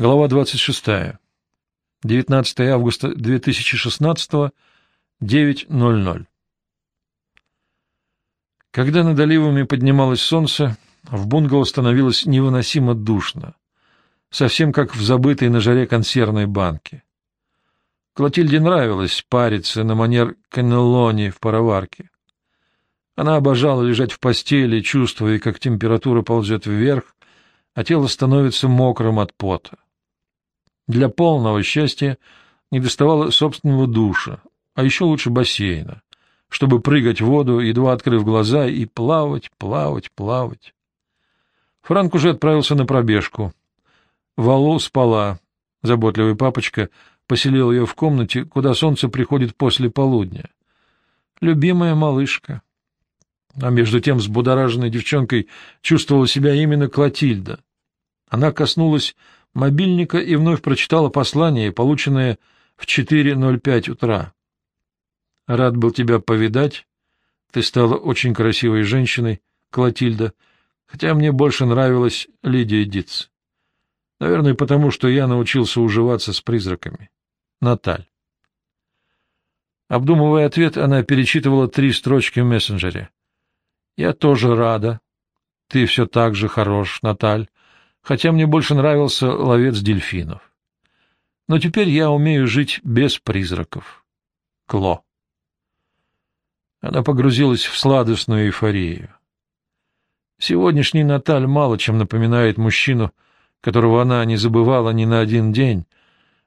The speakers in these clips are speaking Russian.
Глава 26. 19 августа 2016, 9.00. Когда над оливами поднималось солнце, в бунгало становилось невыносимо душно, совсем как в забытой на жаре консервной банке. Клотильде нравилось париться на манер каннеллони в пароварке. Она обожала лежать в постели, чувствуя, как температура ползет вверх, а тело становится мокрым от пота. Для полного счастья недоставало собственного душа, а еще лучше бассейна, чтобы прыгать в воду, едва открыв глаза, и плавать, плавать, плавать. Франк уже отправился на пробежку. Валу спала. Заботливый папочка поселил ее в комнате, куда солнце приходит после полудня. Любимая малышка. А между тем взбудораженной девчонкой чувствовала себя именно Клотильда. Она коснулась мобильника и вновь прочитала послание, полученное в 4.05 утра. «Рад был тебя повидать. Ты стала очень красивой женщиной, Клотильда, хотя мне больше нравилась Лидия Диц. Наверное, потому что я научился уживаться с призраками. Наталь». Обдумывая ответ, она перечитывала три строчки в мессенджере. «Я тоже рада. Ты все так же хорош, Наталь хотя мне больше нравился ловец дельфинов. Но теперь я умею жить без призраков. Кло. Она погрузилась в сладостную эйфорию. Сегодняшний Наталь мало чем напоминает мужчину, которого она не забывала ни на один день,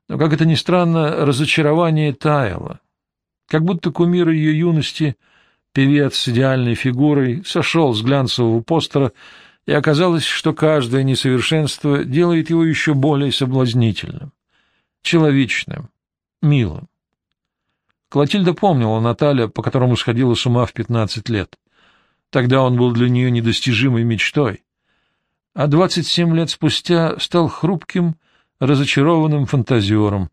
но, как это ни странно, разочарование таяло. Как будто кумир ее юности, певец с идеальной фигурой, сошел с глянцевого постера и оказалось, что каждое несовершенство делает его еще более соблазнительным, человечным, милым. Клотильда помнила Наталья, по которому сходила с ума в пятнадцать лет. Тогда он был для нее недостижимой мечтой, а двадцать семь лет спустя стал хрупким, разочарованным фантазером,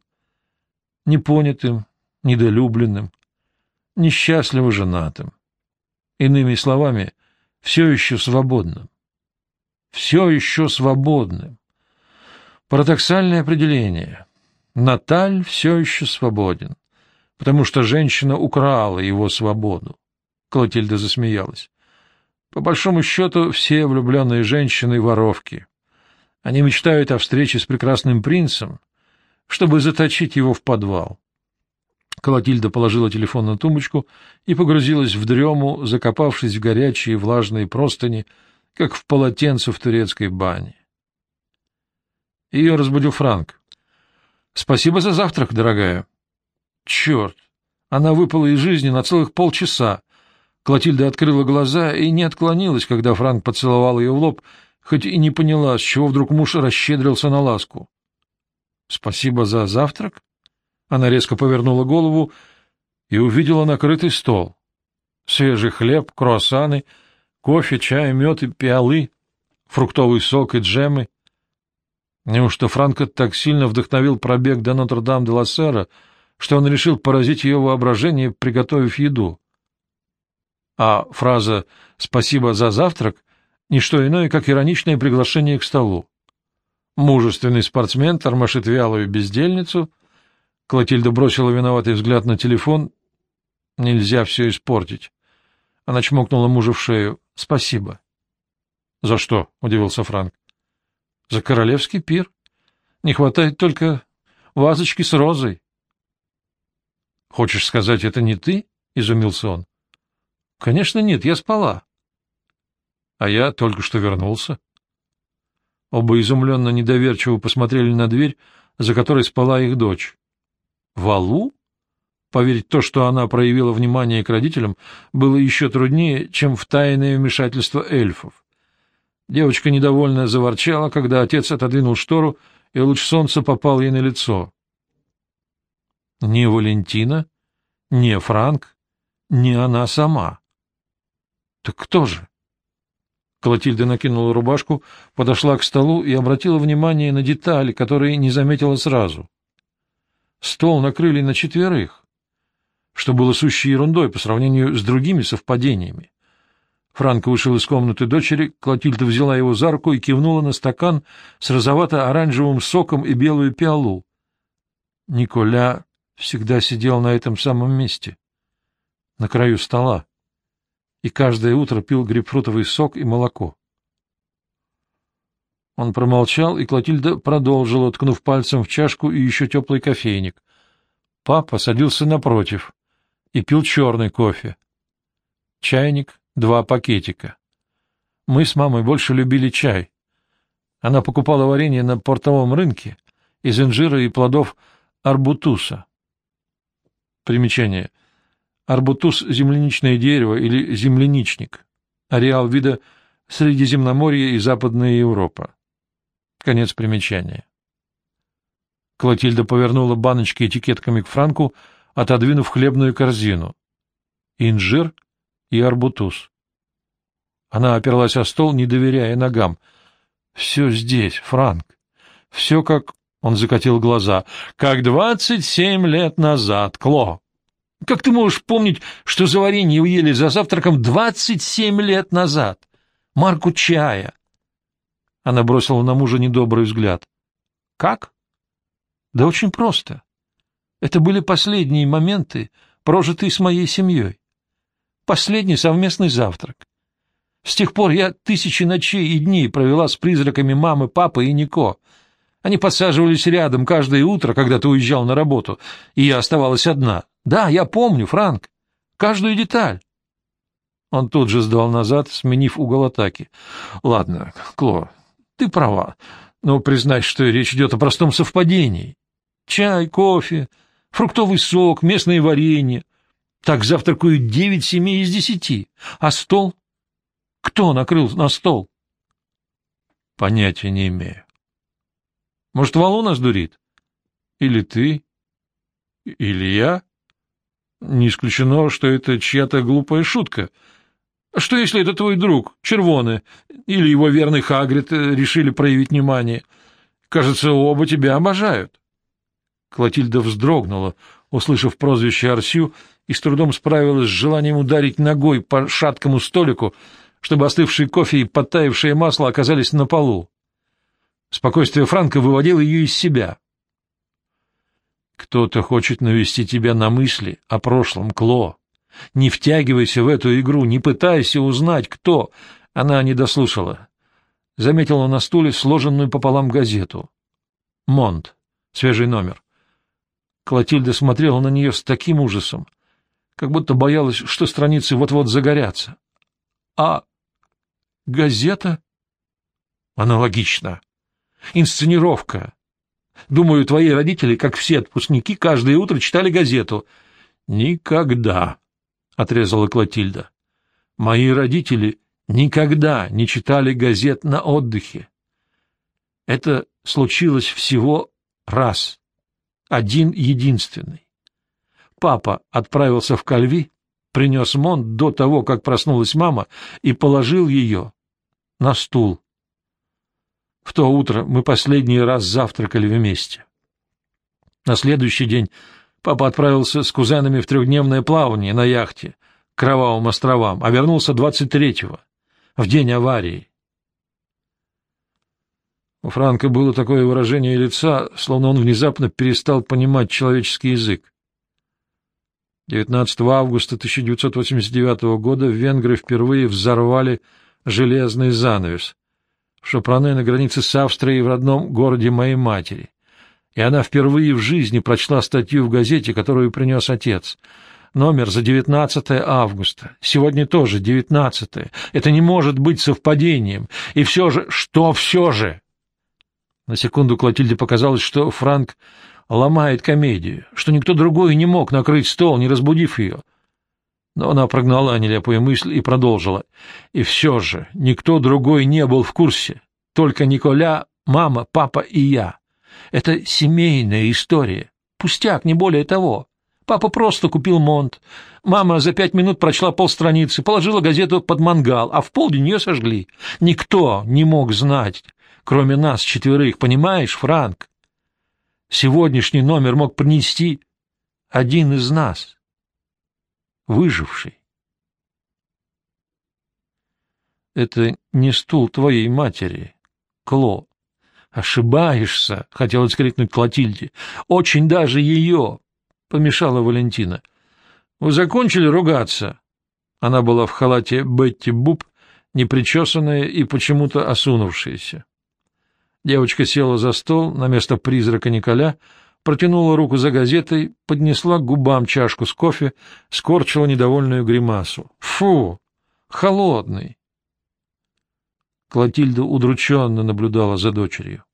непонятым, недолюбленным, несчастливо женатым. Иными словами, все еще свободным все еще свободным. Парадоксальное определение. Наталь все еще свободен, потому что женщина украла его свободу. Клотильда засмеялась. По большому счету, все влюбленные женщины — воровки. Они мечтают о встрече с прекрасным принцем, чтобы заточить его в подвал. Колотильда положила телефон на тумбочку и погрузилась в дрему, закопавшись в горячие влажные простыни — как в полотенце в турецкой бане. Ее разбудил Франк. — Спасибо за завтрак, дорогая. — Черт! Она выпала из жизни на целых полчаса. Клотильда открыла глаза и не отклонилась, когда Франк поцеловал ее в лоб, хоть и не поняла, с чего вдруг муж расщедрился на ласку. — Спасибо за завтрак? Она резко повернула голову и увидела накрытый стол. Свежий хлеб, круассаны — Кофе, чай, мед и пиалы, фруктовый сок и джемы. Неужто Франко так сильно вдохновил пробег до Нотр-Дам-де-Ла-Сера, что он решил поразить ее воображение, приготовив еду? А фраза «спасибо за завтрак» — ничто иное, как ироничное приглашение к столу. Мужественный спортсмен тормошит вялую бездельницу. Клотильда бросила виноватый взгляд на телефон. Нельзя все испортить. Она чмокнула мужа в шею. — Спасибо. — За что? — удивился Франк. — За королевский пир. Не хватает только вазочки с розой. — Хочешь сказать, это не ты? — изумился он. — Конечно, нет, я спала. — А я только что вернулся. Оба изумленно недоверчиво посмотрели на дверь, за которой спала их дочь. — Валу? Поверить то, что она проявила внимание к родителям, было еще труднее, чем в тайное вмешательство эльфов. Девочка недовольно заворчала, когда отец отодвинул штору, и луч солнца попал ей на лицо. Не Валентина, не Франк, не она сама. Так кто же? Клотильда накинула рубашку, подошла к столу и обратила внимание на детали, которые не заметила сразу. Стол накрыли на четверых что было сущей ерундой по сравнению с другими совпадениями. Франко вышел из комнаты дочери, Клотильда взяла его за руку и кивнула на стакан с розовато-оранжевым соком и белую пиалу. Николя всегда сидел на этом самом месте, на краю стола, и каждое утро пил грейпфрутовый сок и молоко. Он промолчал, и Клотильда продолжила, ткнув пальцем в чашку и еще теплый кофейник. Папа садился напротив и пил черный кофе. Чайник, два пакетика. Мы с мамой больше любили чай. Она покупала варенье на портовом рынке из инжира и плодов арбутуса. Примечание. Арбутус — земляничное дерево или земляничник. Ареал вида Средиземноморье и Западная Европа. Конец примечания. Клотильда повернула баночки этикетками к Франку, отодвинув хлебную корзину. Инжир и арбутуз. Она оперлась о стол, не доверяя ногам. — Все здесь, Франк. Все как... Он закатил глаза. — Как двадцать семь лет назад, Кло. Как ты можешь помнить, что за варенье уели за завтраком двадцать семь лет назад? Марку чая. Она бросила на мужа недобрый взгляд. — Как? — Да очень просто. Это были последние моменты, прожитые с моей семьей. Последний совместный завтрак. С тех пор я тысячи ночей и дней провела с призраками мамы, папы и Нико. Они подсаживались рядом каждое утро, когда ты уезжал на работу, и я оставалась одна. Да, я помню, Франк, каждую деталь. Он тут же сдал назад, сменив угол атаки. — Ладно, Кло, ты права, но признай, что речь идет о простом совпадении. Чай, кофе, фруктовый сок, местное варенье. Так завтракают девять семей из десяти. А стол? Кто накрыл на стол? Понятия не имею. Может, Валу нас дурит? Или ты? Или я? Не исключено, что это чья-то глупая шутка. Что, если это твой друг, Червоны, или его верный Хагрид э, решили проявить внимание? Кажется, оба тебя обожают. Клотильда вздрогнула, услышав прозвище Арсю, и с трудом справилась с желанием ударить ногой по шаткому столику, чтобы остывший кофе и подтаявшее масло оказались на полу. Спокойствие Франка выводило ее из себя. «Кто-то хочет навести тебя на мысли о прошлом, Кло. Не втягивайся в эту игру, не пытайся узнать, кто...» Она не дослушала. Заметила на стуле сложенную пополам газету. «Монт. Свежий номер». Клотильда смотрела на нее с таким ужасом, как будто боялась, что страницы вот-вот загорятся. «А газета?» «Аналогично. Инсценировка. Думаю, твои родители, как все отпускники, каждое утро читали газету. Никогда, — отрезала Клотильда. Мои родители никогда не читали газет на отдыхе. Это случилось всего раз, один единственный. Папа отправился в Кальви, принес Монт до того, как проснулась мама, и положил ее на стул. В то утро мы последний раз завтракали вместе. На следующий день папа отправился с кузенами в трехдневное плавание на яхте к Кровавым островам, а вернулся 23-го, в день аварии. У Франка было такое выражение лица, словно он внезапно перестал понимать человеческий язык. 19 августа 1989 года венгры впервые взорвали железный занавес, в Шапране на границе с Австрией в родном городе моей матери. И она впервые в жизни прочла статью в газете, которую принес отец. Номер за 19 августа. Сегодня тоже 19. Это не может быть совпадением. И все же... Что все же? На секунду Клотильде показалось, что Франк ломает комедию, что никто другой не мог накрыть стол, не разбудив ее. Но она прогнала нелепую мысль и продолжила. И все же никто другой не был в курсе. Только Николя, мама, папа и я. Это семейная история. Пустяк, не более того. Папа просто купил монт. Мама за пять минут прочла полстраницы, положила газету под мангал, а в полдень ее сожгли. Никто не мог знать, кроме нас четверых, понимаешь, Франк? Сегодняшний номер мог принести один из нас — выживший. это не стул твоей матери, Кло. Ошибаешься, — хотелось крикнуть Клотильде. Очень даже ее, — помешала Валентина. Вы закончили ругаться? Она была в халате Бетти Буб, непричесанная и почему-то осунувшаяся. Девочка села за стол на место призрака Николя, протянула руку за газетой, поднесла к губам чашку с кофе, скорчила недовольную гримасу. «Фу! Холодный!» Клотильда удрученно наблюдала за дочерью.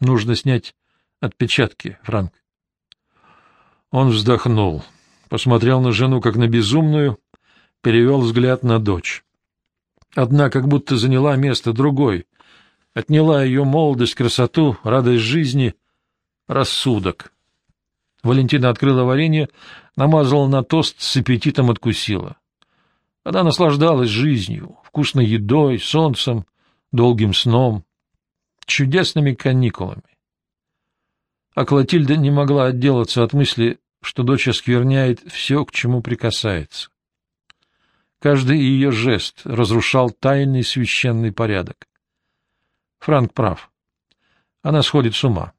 «Нужно снять отпечатки, Франк». Он вздохнул, посмотрел на жену как на безумную, перевел взгляд на дочь. Одна как будто заняла место другой, отняла ее молодость, красоту, радость жизни, рассудок. Валентина открыла варенье, намазала на тост, с аппетитом откусила. Она наслаждалась жизнью, вкусной едой, солнцем, долгим сном, чудесными каникулами. А Клотильда не могла отделаться от мысли, что дочь оскверняет все, к чему прикасается. Каждый ее жест разрушал тайный священный порядок. Франк прав. Она сходит с ума.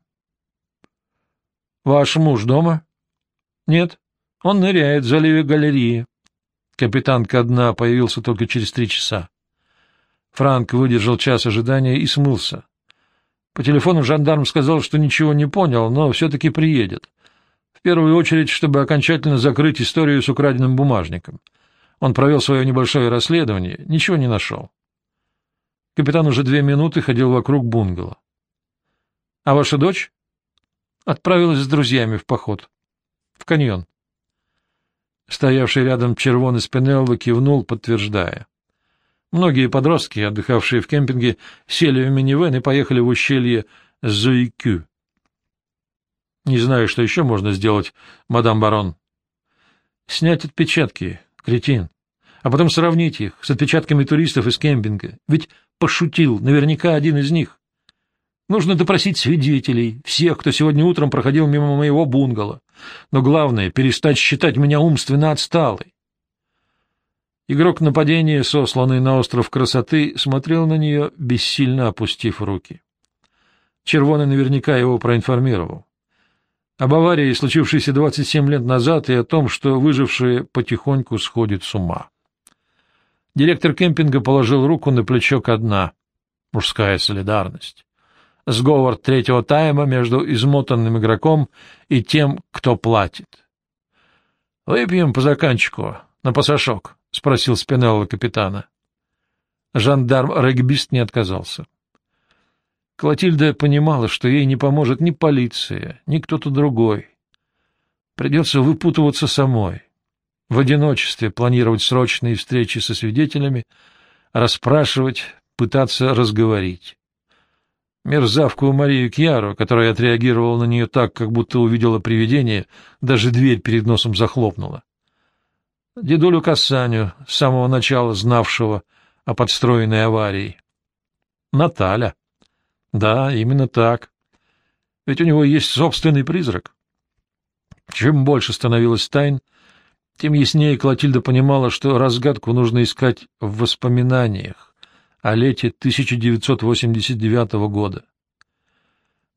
— Ваш муж дома? — Нет. Он ныряет в заливе галереи. Капитан ко дна появился только через три часа. Франк выдержал час ожидания и смылся. По телефону жандарм сказал, что ничего не понял, но все-таки приедет. В первую очередь, чтобы окончательно закрыть историю с украденным бумажником. Он провел свое небольшое расследование, ничего не нашел. Капитан уже две минуты ходил вокруг бунгало. — А ваша дочь? — Отправилась с друзьями в поход. — В каньон. Стоявший рядом червоный Спинелло кивнул, подтверждая. Многие подростки, отдыхавшие в кемпинге, сели в минивэн и поехали в ущелье Зуикю. — Не знаю, что еще можно сделать, мадам барон. — Снять отпечатки, кретин, а потом сравнить их с отпечатками туристов из кемпинга. Ведь пошутил наверняка один из них. Нужно допросить свидетелей, всех, кто сегодня утром проходил мимо моего бунгало. Но главное — перестать считать меня умственно отсталой. Игрок нападения, сосланный на остров красоты, смотрел на нее, бессильно опустив руки. Червоный наверняка его проинформировал. Об аварии, случившейся 27 лет назад, и о том, что выжившие потихоньку сходят с ума. Директор кемпинга положил руку на плечо ко дна. Мужская солидарность. Сговор третьего тайма между измотанным игроком и тем, кто платит. — Выпьем по заканчику, на пасашок, — спросил Спинелло капитана. Жандарм-регбист не отказался. Клотильда понимала, что ей не поможет ни полиция, ни кто-то другой. Придется выпутываться самой в одиночестве планировать срочные встречи со свидетелями, расспрашивать, пытаться разговорить. Мерзавку Марию Кьяру, которая отреагировала на нее так, как будто увидела привидение, даже дверь перед носом захлопнула. Дедулю Касаню, с самого начала знавшего о подстроенной аварии. Наталя. Да, именно так. Ведь у него есть собственный призрак. Чем больше становилось тайн, тем яснее Клотильда понимала, что разгадку нужно искать в воспоминаниях о лете 1989 года.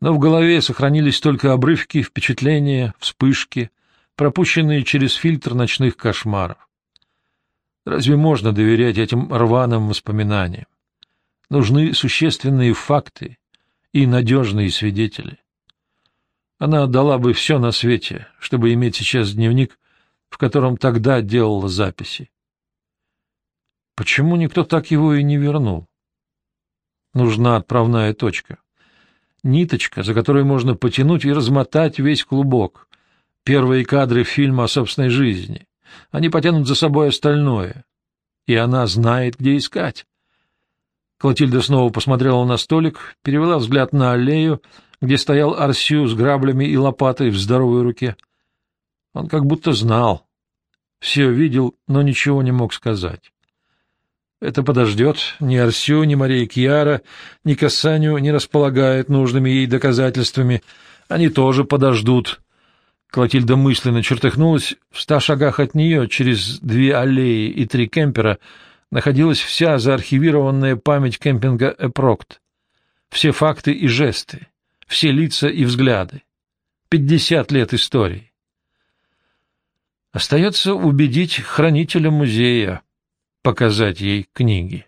Но в голове сохранились только обрывки, впечатления, вспышки, пропущенные через фильтр ночных кошмаров. Разве можно доверять этим рваным воспоминаниям? Нужны существенные факты и надежные свидетели. Она отдала бы все на свете, чтобы иметь сейчас дневник, в котором тогда делала записи. Почему никто так его и не вернул? Нужна отправная точка. Ниточка, за которой можно потянуть и размотать весь клубок. Первые кадры фильма о собственной жизни. Они потянут за собой остальное. И она знает, где искать. Клотильда снова посмотрела на столик, перевела взгляд на аллею, где стоял Арсю с граблями и лопатой в здоровой руке. Он как будто знал. Все видел, но ничего не мог сказать. Это подождет. Ни Арсю, ни Мария Кьяра, ни Касаню не располагает нужными ей доказательствами. Они тоже подождут. Клотильда мысленно чертыхнулась. В ста шагах от нее, через две аллеи и три кемпера, находилась вся заархивированная память кемпинга Эпрокт, все факты и жесты, все лица и взгляды. Пятьдесят лет истории. Остается убедить хранителя музея показать ей книги.